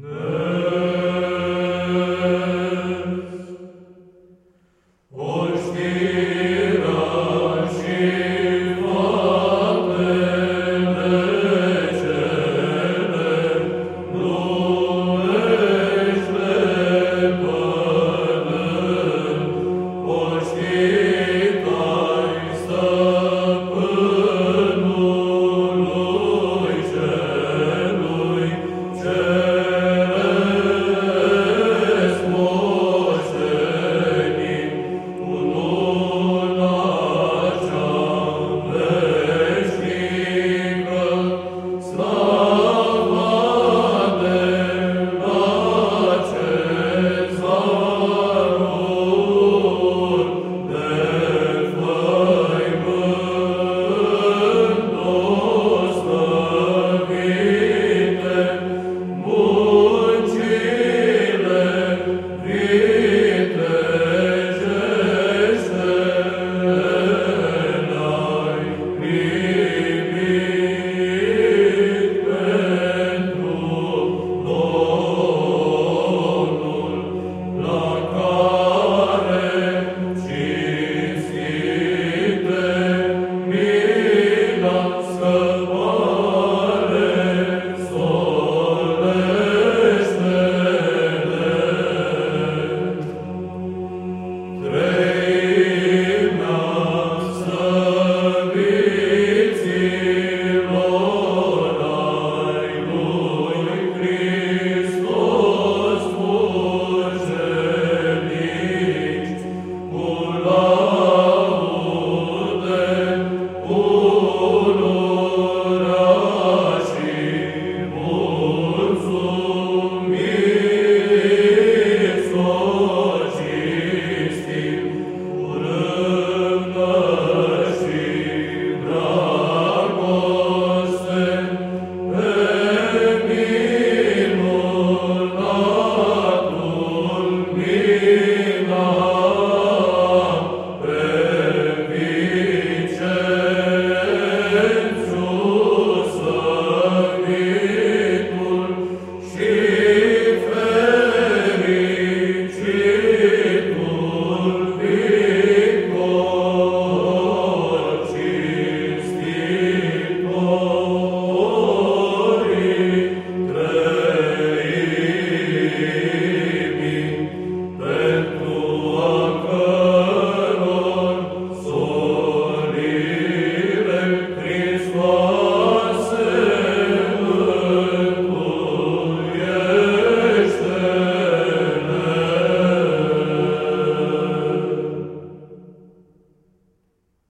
Ne, Nes. Os